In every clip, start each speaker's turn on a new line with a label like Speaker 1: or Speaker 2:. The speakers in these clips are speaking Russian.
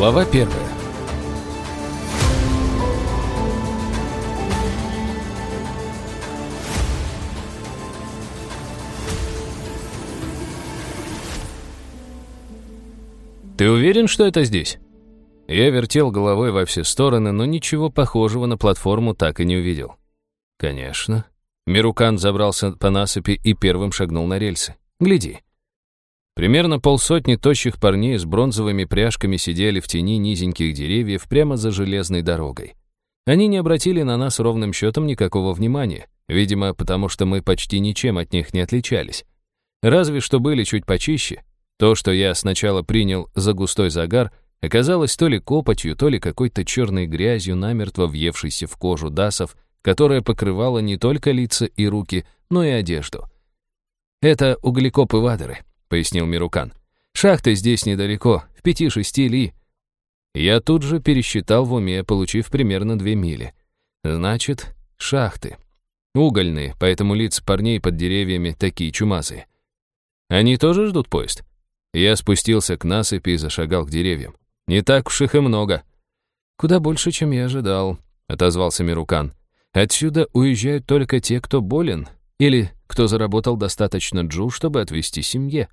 Speaker 1: Глава первая. «Ты уверен, что это здесь?» Я вертел головой во все стороны, но ничего похожего на платформу так и не увидел. «Конечно». Мирукан забрался по насыпи и первым шагнул на рельсы. «Гляди». Примерно полсотни тощих парней с бронзовыми пряжками сидели в тени низеньких деревьев прямо за железной дорогой. Они не обратили на нас ровным счетом никакого внимания, видимо, потому что мы почти ничем от них не отличались. Разве что были чуть почище. То, что я сначала принял за густой загар, оказалось то ли копотью, то ли какой-то черной грязью, намертво въевшейся в кожу дасов, которая покрывала не только лица и руки, но и одежду. Это углекопы-вадеры — пояснил Мирукан. «Шахты здесь недалеко, в пяти-шести ли». Я тут же пересчитал в уме, получив примерно две мили. Значит, шахты. Угольные, поэтому лица парней под деревьями такие чумазые. Они тоже ждут поезд? Я спустился к насыпи и зашагал к деревьям. Не так уж их и много. Куда больше, чем я ожидал, отозвался Мирукан. Отсюда уезжают только те, кто болен, или кто заработал достаточно джу, чтобы отвезти семье.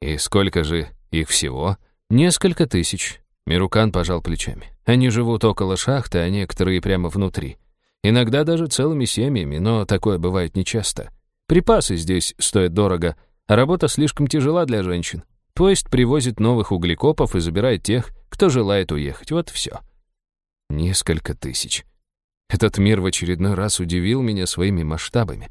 Speaker 1: «И сколько же их всего?» «Несколько тысяч». Мирукан пожал плечами. «Они живут около шахты, а некоторые прямо внутри. Иногда даже целыми семьями, но такое бывает нечасто. Припасы здесь стоят дорого, а работа слишком тяжела для женщин. Поезд привозит новых углекопов и забирает тех, кто желает уехать. Вот все». Несколько тысяч. Этот мир в очередной раз удивил меня своими масштабами.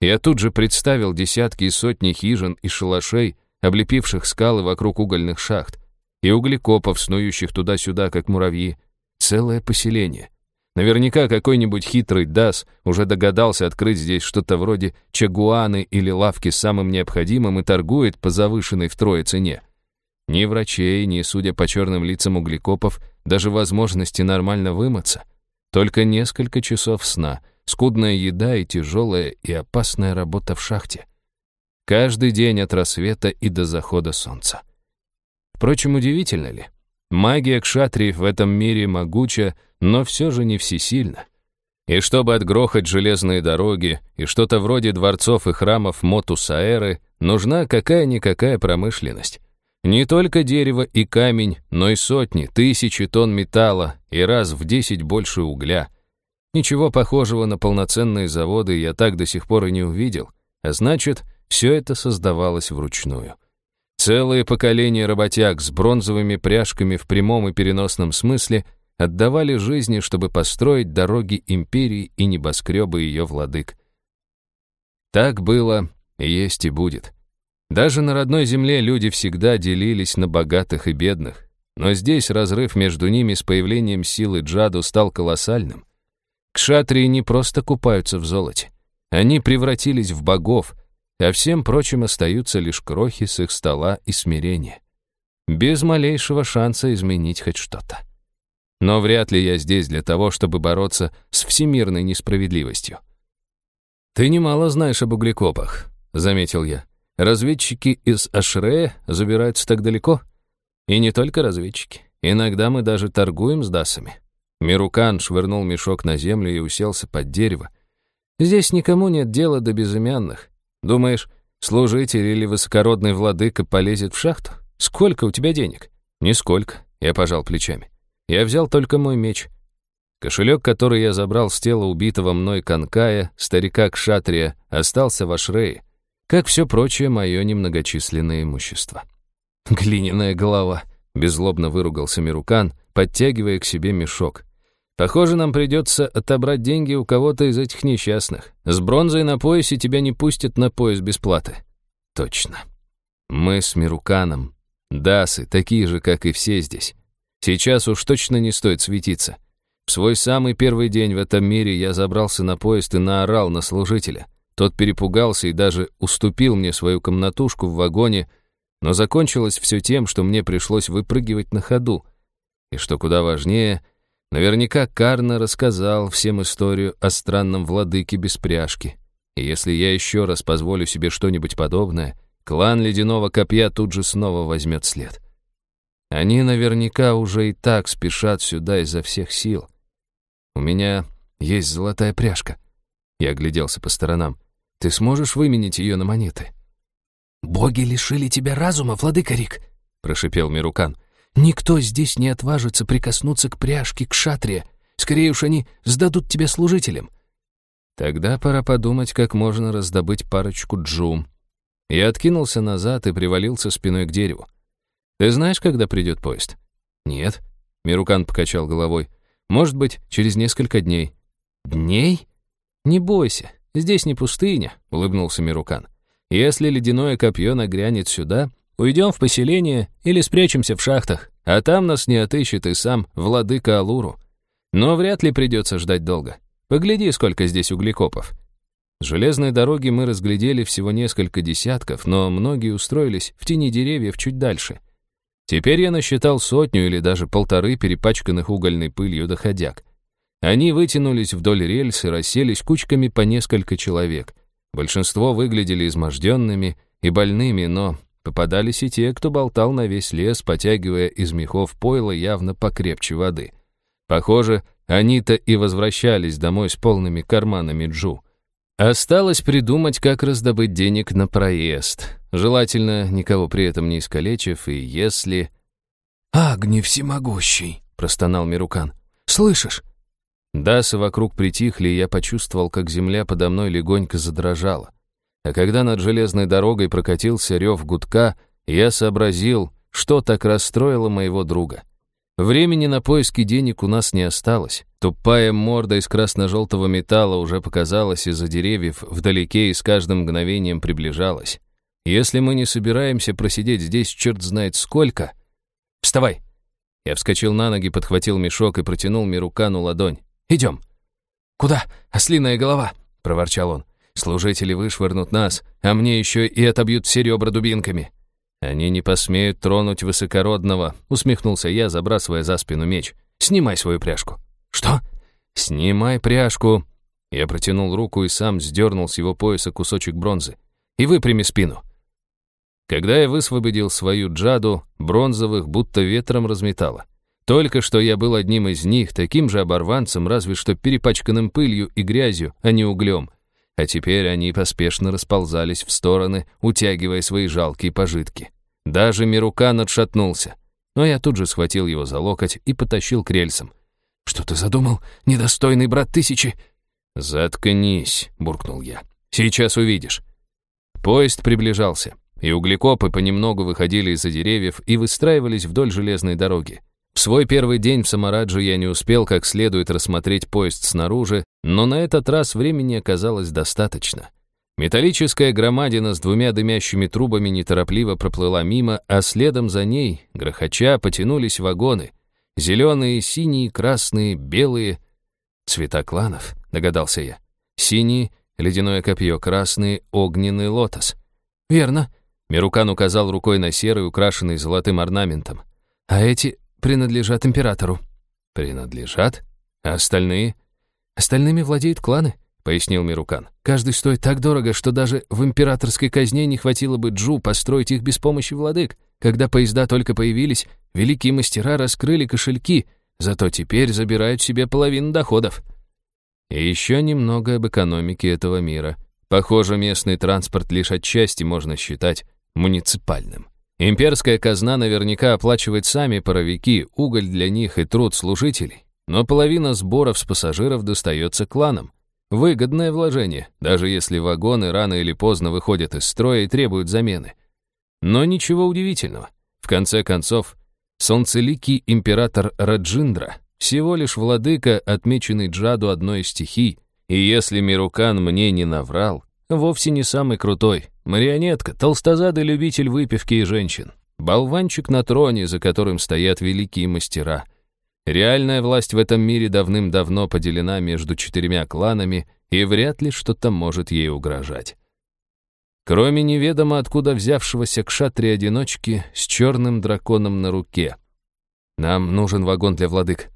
Speaker 1: Я тут же представил десятки и сотни хижин и шалашей, облепивших скалы вокруг угольных шахт, и углекопов, снующих туда-сюда, как муравьи. Целое поселение. Наверняка какой-нибудь хитрый Дас уже догадался открыть здесь что-то вроде чагуаны или лавки с самым необходимым и торгует по завышенной втрое цене. Ни врачей, ни, судя по черным лицам углекопов, даже возможности нормально вымыться. Только несколько часов сна, скудная еда и тяжелая и опасная работа в шахте. Каждый день от рассвета и до захода солнца. Впрочем, удивительно ли? Магия кшатриев в этом мире могуча, но все же не всесильна. И чтобы отгрохать железные дороги и что-то вроде дворцов и храмов Мотусаэры, нужна какая-никакая промышленность. Не только дерево и камень, но и сотни, тысячи тонн металла и раз в десять больше угля. Ничего похожего на полноценные заводы я так до сих пор и не увидел, а значит, все это создавалось вручную. Целые поколения работяг с бронзовыми пряжками в прямом и переносном смысле отдавали жизни, чтобы построить дороги империи и небоскребы ее владык. Так было, есть и будет. Даже на родной земле люди всегда делились на богатых и бедных, но здесь разрыв между ними с появлением силы Джаду стал колоссальным. Кшатрии не просто купаются в золоте. Они превратились в богов, а всем прочим остаются лишь крохи с их стола и смирения. Без малейшего шанса изменить хоть что-то. Но вряд ли я здесь для того, чтобы бороться с всемирной несправедливостью. «Ты немало знаешь об углекопах», — заметил я. «Разведчики из Ашрея забираются так далеко?» «И не только разведчики. Иногда мы даже торгуем с дасами». Мирукан швырнул мешок на землю и уселся под дерево. «Здесь никому нет дела до безымянных. Думаешь, служитель или высокородный владыка полезет в шахту? Сколько у тебя денег? Нисколько, я пожал плечами. Я взял только мой меч. Кошелек, который я забрал с тела убитого мной Канкая, старика Кшатрия, остался в Ашрее, как все прочее мое немногочисленное имущество. Глиняная голова, беззлобно выругался Мирукан, подтягивая к себе мешок. Похоже, нам придется отобрать деньги у кого-то из этих несчастных. С бронзой на поясе тебя не пустят на пояс без платы. Точно. Мы с Мируканом. Дасы, такие же, как и все здесь. Сейчас уж точно не стоит светиться. В свой самый первый день в этом мире я забрался на поезд и наорал на служителя. Тот перепугался и даже уступил мне свою комнатушку в вагоне, но закончилось все тем, что мне пришлось выпрыгивать на ходу. И что куда важнее — Наверняка Карна рассказал всем историю о странном владыке без пряжки. И если я еще раз позволю себе что-нибудь подобное, клан Ледяного Копья тут же снова возьмет след. Они наверняка уже и так спешат сюда изо всех сил. У меня есть золотая пряжка. Я огляделся по сторонам. Ты сможешь выменить ее на монеты?
Speaker 2: «Боги лишили тебя разума, владыка Рик», — прошипел Мирукан. «Никто здесь не отважится прикоснуться к пряжке, к шатре. Скорее уж они сдадут тебя служителям».
Speaker 1: Тогда пора подумать, как можно раздобыть парочку джум. Я откинулся назад и привалился спиной к дереву. «Ты знаешь, когда придет поезд?» «Нет», — Мирукан покачал головой. «Может быть, через несколько дней».
Speaker 2: «Дней?»
Speaker 1: «Не бойся, здесь не пустыня», — улыбнулся Мирукан. «Если ледяное копье нагрянет сюда, уйдем в поселение или спрячемся в шахтах, а там нас не отыщет и сам владыка Алуру. Но вряд ли придется ждать долго. Погляди, сколько здесь углекопов». С железной дороги мы разглядели всего несколько десятков, но многие устроились в тени деревьев чуть дальше — Теперь я насчитал сотню или даже полторы перепачканных угольной пылью доходяг. Они вытянулись вдоль рельс и расселись кучками по несколько человек. Большинство выглядели изможденными и больными, но попадались и те, кто болтал на весь лес, потягивая из мехов пойло явно покрепче воды. Похоже, они-то и возвращались домой с полными карманами джу. Осталось придумать, как раздобыть денег на проезд. Желательно, никого при этом не искалечив, и если...
Speaker 2: «Агни всемогущий!» — простонал Мирукан. «Слышишь?»
Speaker 1: Дасы вокруг притихли, и я почувствовал, как земля подо мной легонько задрожала. А когда над железной дорогой прокатился рев гудка, я сообразил, что так расстроило моего друга. Времени на поиски денег у нас не осталось. Тупая морда из красно-желтого металла уже показалась из-за деревьев вдалеке и с каждым мгновением приближалась. Если мы не собираемся просидеть здесь черт знает сколько... Вставай! Я вскочил на ноги, подхватил мешок и протянул Мирукану ладонь. «Идем!»
Speaker 2: «Куда? Ослиная голова!» — проворчал он.
Speaker 1: «Служители вышвырнут нас, а мне еще и отобьют все ребра дубинками». «Они не посмеют тронуть высокородного», — усмехнулся я, забрасывая за спину меч. «Снимай свою пряжку».
Speaker 2: «Что?»
Speaker 1: «Снимай пряжку». Я протянул руку и сам сдернул с его пояса кусочек бронзы. «И выпрями спину». Когда я высвободил свою джаду, бронзовых будто ветром разметало. Только что я был одним из них, таким же оборванцем, разве что перепачканным пылью и грязью, а не углем а теперь они поспешно расползались в стороны, утягивая свои жалкие пожитки. Даже Мирукан отшатнулся, но я тут же схватил его за локоть и потащил к рельсам.
Speaker 2: «Что ты задумал, недостойный брат тысячи?»
Speaker 1: «Заткнись», — буркнул я. «Сейчас увидишь». Поезд приближался, и углекопы понемногу выходили из-за деревьев и выстраивались вдоль железной дороги. В свой первый день в Самарадже я не успел как следует рассмотреть поезд снаружи, но на этот раз времени оказалось достаточно. Металлическая громадина с двумя дымящими трубами неторопливо проплыла мимо, а следом за ней, грохоча, потянулись вагоны. Зеленые, синие, красные, белые. Цвета кланов, догадался я. Синий — ледяное копье, красный — огненный лотос.
Speaker 2: Верно.
Speaker 1: Мирукан указал рукой на серый, украшенный золотым орнаментом.
Speaker 2: А эти принадлежат императору».
Speaker 1: «Принадлежат? А остальные?»
Speaker 2: «Остальными владеют кланы», — пояснил Мирукан. «Каждый стоит так дорого, что даже в императорской казне не хватило бы Джу построить их без помощи владык. Когда поезда только появились, великие мастера раскрыли кошельки, зато теперь забирают себе половину доходов».
Speaker 1: И еще немного об экономике этого мира. Похоже, местный транспорт лишь отчасти можно считать муниципальным. Имперская казна наверняка оплачивает сами паровики, уголь для них и труд служителей. Но половина сборов с пассажиров достается кланам. Выгодное вложение, даже если вагоны рано или поздно выходят из строя и требуют замены. Но ничего удивительного. В конце концов, солнцеликий император Раджиндра всего лишь владыка, отмеченный Джаду одной из стихий, и если Мирукан мне не наврал, вовсе не самый крутой, Марионетка, толстозадый любитель выпивки и женщин. Болванчик на троне, за которым стоят великие мастера. Реальная власть в этом мире давным-давно поделена между четырьмя кланами, и вряд ли что-то может ей угрожать. Кроме неведомо откуда взявшегося к шатре-одиночки с черным драконом на руке. Нам нужен вагон для владык.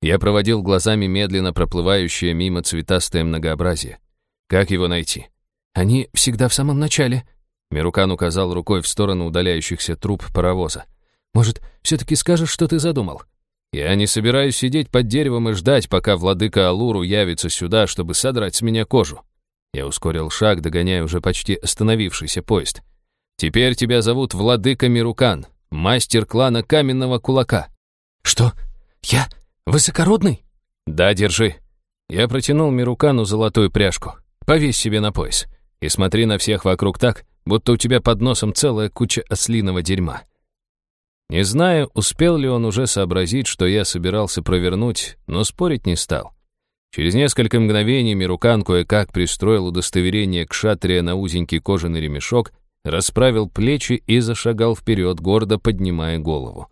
Speaker 1: Я проводил глазами медленно проплывающее мимо цветастое многообразие. Как его найти?
Speaker 2: Они всегда в самом начале».
Speaker 1: Мирукан указал рукой в сторону удаляющихся труб паровоза.
Speaker 2: Может, все-таки скажешь, что ты задумал?»
Speaker 1: «Я не собираюсь сидеть под деревом и ждать, пока владыка Алуру явится сюда, чтобы содрать с меня кожу». Я ускорил шаг, догоняя уже почти остановившийся поезд. «Теперь тебя зовут Владыка Мирукан, мастер клана Каменного Кулака».
Speaker 2: «Что? Я высокородный?»
Speaker 1: «Да, держи». Я протянул Мирукану золотую пряжку. «Повесь себе на пояс. И смотри на всех вокруг так, будто у тебя под носом целая куча ослиного дерьма». Не знаю, успел ли он уже сообразить, что я собирался провернуть, но спорить не стал. Через несколько мгновений Мирукан кое-как пристроил удостоверение к шатрия на узенький кожаный ремешок, расправил плечи и зашагал вперед, гордо поднимая голову.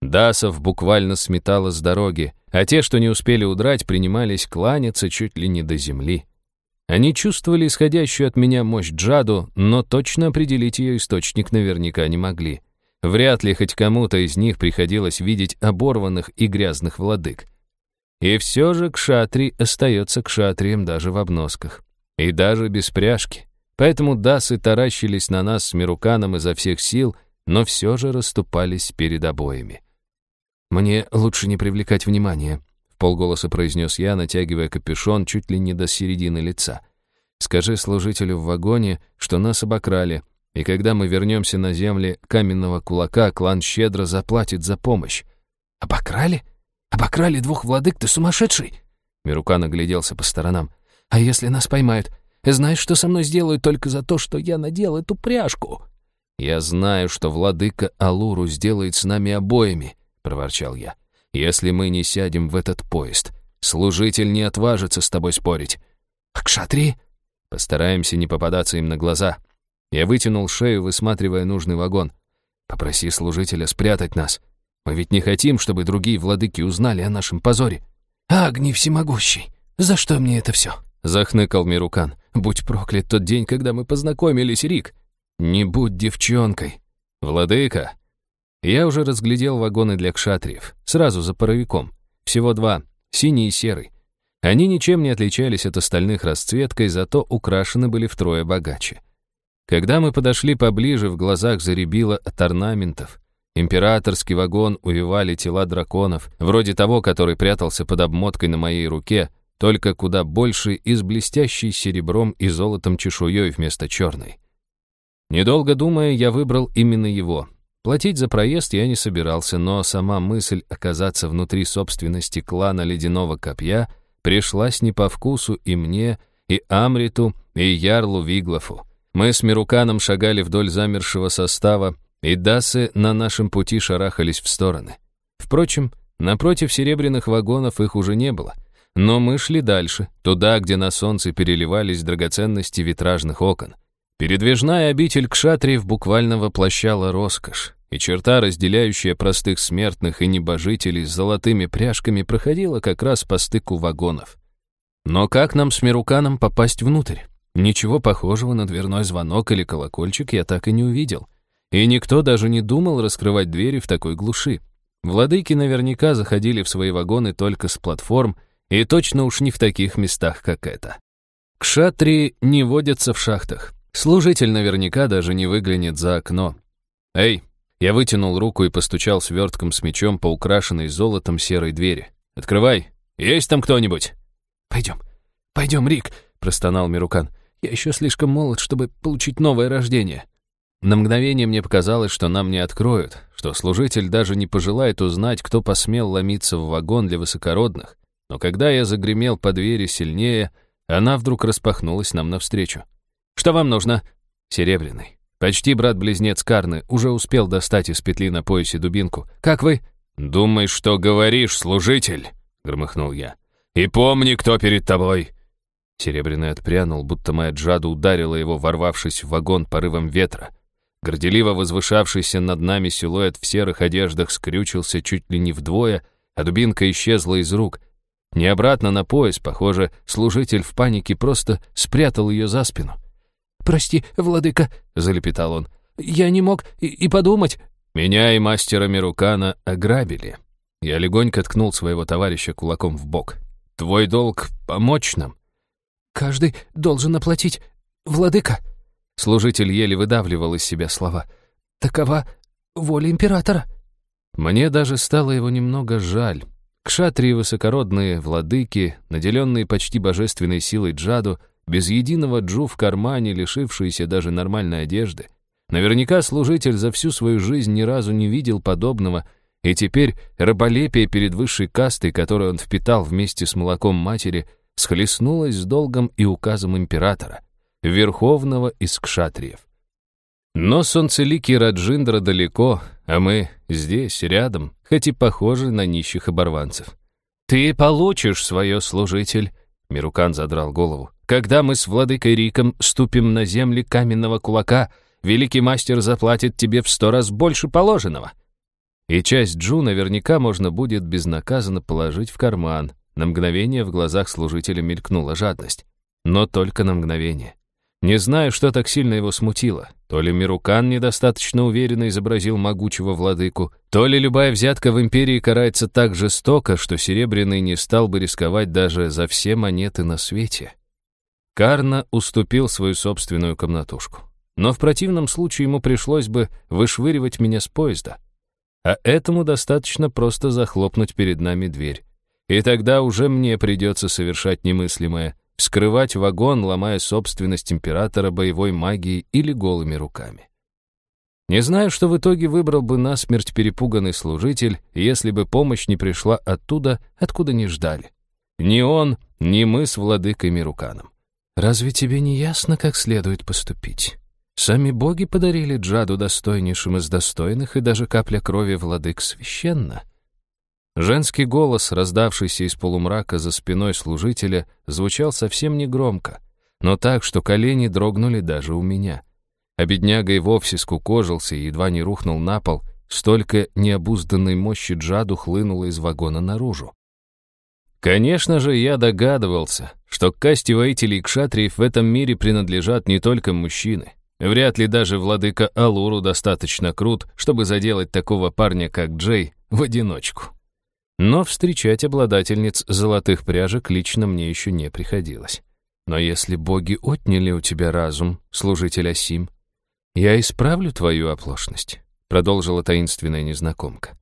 Speaker 1: Дасов буквально сметало с дороги, а те, что не успели удрать, принимались кланяться чуть ли не до земли. Они чувствовали исходящую от меня мощь Джаду, но точно определить ее источник наверняка не могли. Вряд ли хоть кому-то из них приходилось видеть оборванных и грязных владык. И все же кшатри остается кшатрием даже в обносках. И даже без пряжки. Поэтому дасы таращились на нас с Мируканом изо всех сил, но все же расступались перед обоями. «Мне лучше не привлекать внимания», — полголоса произнес я, натягивая капюшон чуть ли не до середины лица. «Скажи служителю в вагоне, что нас обокрали, и когда мы вернемся на земли каменного кулака, клан щедро заплатит за помощь. Обокрали? Обокрали двух владык, ты сумасшедший? Мирукан огляделся по сторонам. А если нас поймают? Знаешь, что со мной сделают только за то, что я надел эту пряжку? Я знаю, что владыка Алуру сделает с нами обоими, проворчал я. Если мы не сядем в этот поезд, служитель не отважится с тобой спорить. А к шатри? Постараемся не попадаться им на глаза, я вытянул шею, высматривая нужный вагон. «Попроси служителя спрятать нас. Мы ведь не хотим, чтобы другие владыки узнали о нашем позоре». «Агни всемогущий, за что мне это все?» Захныкал Мирукан. «Будь проклят тот день, когда мы познакомились, Рик. Не будь девчонкой. Владыка!» Я уже разглядел вагоны для кшатриев. Сразу за паровиком. Всего два. Синий и серый. Они ничем не отличались от остальных расцветкой, зато украшены были втрое богаче. Когда мы подошли поближе, в глазах заребило от орнаментов. Императорский вагон увивали тела драконов, вроде того, который прятался под обмоткой на моей руке, только куда больше и с блестящей серебром и золотом чешуей вместо черной. Недолго думая, я выбрал именно его. Платить за проезд я не собирался, но сама мысль оказаться внутри собственности клана Ледяного Копья пришлась не по вкусу и мне, и Амриту, и Ярлу Виглофу. Мы с Мируканом шагали вдоль замершего состава, и дасы на нашем пути шарахались в стороны. Впрочем, напротив серебряных вагонов их уже не было. Но мы шли дальше, туда, где на солнце переливались драгоценности витражных окон. Передвижная обитель кшатриев буквально воплощала роскошь, и черта, разделяющая простых смертных и небожителей с золотыми пряжками, проходила как раз по стыку вагонов. Но как нам с Мируканом попасть внутрь? Ничего похожего на дверной звонок или колокольчик я так и не увидел. И никто даже не думал раскрывать двери в такой глуши. Владыки наверняка заходили в свои вагоны только с платформ, и точно уж не в таких местах, как это. Кшатри не водятся в шахтах. Служитель наверняка даже не выглянет за окно. «Эй!» Я вытянул руку и постучал свертком с мечом по украшенной золотом серой двери. «Открывай! Есть там кто-нибудь?»
Speaker 2: «Пойдем, пойдем, Рик!» — простонал Мирукан. Я еще слишком молод, чтобы получить новое рождение. На мгновение мне показалось, что нам не откроют, что служитель даже не пожелает узнать, кто посмел ломиться в вагон для высокородных. Но когда я загремел по двери сильнее, она вдруг распахнулась нам навстречу. «Что вам нужно?» «Серебряный. Почти брат-близнец Карны уже успел достать из петли на поясе дубинку. Как вы?»
Speaker 1: «Думай, что говоришь, служитель!» — громыхнул я. «И помни, кто перед тобой. Серебряный отпрянул, будто моя джада ударила его, ворвавшись в вагон порывом ветра. Горделиво возвышавшийся над нами силуэт в серых одеждах скрючился чуть ли не вдвое, а дубинка исчезла из рук. Не обратно на пояс, похоже, служитель в панике просто спрятал ее за спину.
Speaker 2: «Прости, владыка», — залепетал он, — «я не мог и, и подумать».
Speaker 1: Меня и мастера Мирукана ограбили. Я легонько ткнул своего товарища кулаком в бок. «Твой долг — помочь нам.
Speaker 2: Каждый должен оплатить. Владыка!»
Speaker 1: Служитель еле выдавливал из себя слова.
Speaker 2: «Такова воля императора».
Speaker 1: Мне даже стало его немного жаль. Кшатрии высокородные владыки, наделенные почти божественной силой джаду, без единого джу в кармане, лишившиеся даже нормальной одежды. Наверняка служитель за всю свою жизнь ни разу не видел подобного, и теперь раболепие перед высшей кастой, которую он впитал вместе с молоком матери, схлестнулось с долгом и указом императора, верховного из кшатриев. Но солнцеликий Раджиндра далеко, а мы здесь, рядом, хоть и похожи на нищих оборванцев. «Ты получишь свое, служитель!» Мирукан задрал голову. «Когда мы с владыкой Риком ступим на земли каменного кулака, великий мастер заплатит тебе в сто раз больше положенного». И часть Джу наверняка можно будет безнаказанно положить в карман. На мгновение в глазах служителя мелькнула жадность. Но только на мгновение. Не знаю, что так сильно его смутило. То ли Мирукан недостаточно уверенно изобразил могучего владыку, то ли любая взятка в империи карается так жестоко, что Серебряный не стал бы рисковать даже за все монеты на свете. Карна уступил свою собственную комнатушку. Но в противном случае ему пришлось бы вышвыривать меня с поезда. А этому достаточно просто захлопнуть перед нами дверь. И тогда уже мне придется совершать немыслимое вскрывать вагон, ломая собственность императора боевой магией или голыми руками. Не знаю, что в итоге выбрал бы насмерть перепуганный служитель, если бы помощь не пришла оттуда, откуда не ждали. Ни он, ни мы с владыкой Мируканом. Разве тебе не ясно, как следует поступить? Сами боги подарили Джаду достойнейшим из достойных, и даже капля крови владык священна. Женский голос, раздавшийся из полумрака за спиной служителя, звучал совсем негромко, но так, что колени дрогнули даже у меня. А бедняга и вовсе скукожился и едва не рухнул на пол, столько необузданной мощи джаду хлынуло из вагона наружу. Конечно же, я догадывался, что к касте воителей кшатриев в этом мире принадлежат не только мужчины. Вряд ли даже владыка Алуру достаточно крут, чтобы заделать такого парня, как Джей, в одиночку. Но встречать обладательниц золотых пряжек лично мне еще не приходилось. Но если боги отняли у тебя разум, служитель Асим, я исправлю твою оплошность, продолжила таинственная незнакомка.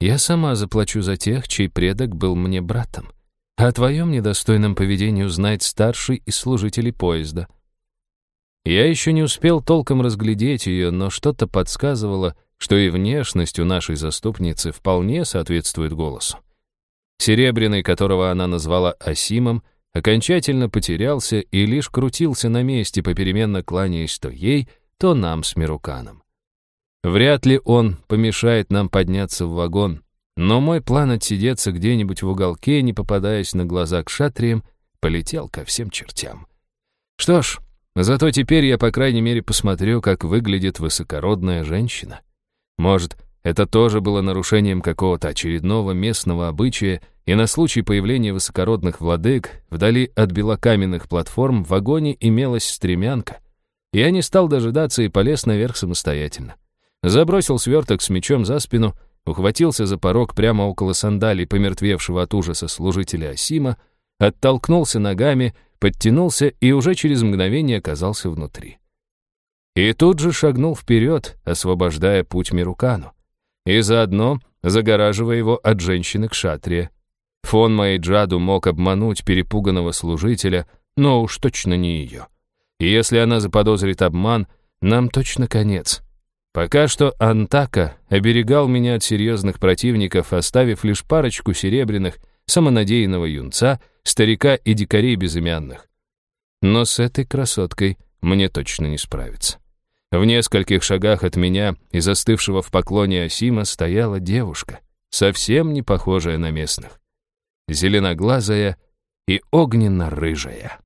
Speaker 1: Я сама заплачу за тех, чей предок был мне братом. О твоем недостойном поведении узнает старший из служителей поезда. Я еще не успел толком разглядеть ее, но что-то подсказывало, что и внешность у нашей заступницы вполне соответствует голосу. Серебряный, которого она назвала Асимом, окончательно потерялся и лишь крутился на месте, попеременно кланяясь то ей, то нам с Мируканом. Вряд ли он помешает нам подняться в вагон, но мой план отсидеться где-нибудь в уголке, не попадаясь на глаза к шатриям, полетел ко всем чертям. Что ж, зато теперь я, по крайней мере, посмотрю, как выглядит высокородная женщина. Может, это тоже было нарушением какого-то очередного местного обычая, и на случай появления высокородных владык вдали от белокаменных платформ в вагоне имелась стремянка. Я не стал дожидаться и полез наверх самостоятельно. Забросил сверток с мечом за спину, ухватился за порог прямо около сандалий помертвевшего от ужаса служителя Асима, оттолкнулся ногами, подтянулся и уже через мгновение оказался внутри. И тут же шагнул вперед, освобождая путь Мирукану. И заодно загораживая его от женщины к шатре. Фон Майджаду мог обмануть перепуганного служителя, но уж точно не ее. И если она заподозрит обман, нам точно конец. Пока что Антака оберегал меня от серьезных противников, оставив лишь парочку серебряных, самонадеянного юнца, старика и дикарей безымянных. Но с этой красоткой мне точно не справиться. В нескольких шагах от меня и застывшего в поклоне Асима стояла девушка, совсем не похожая на местных. Зеленоглазая и огненно-рыжая.